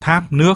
tháp nước.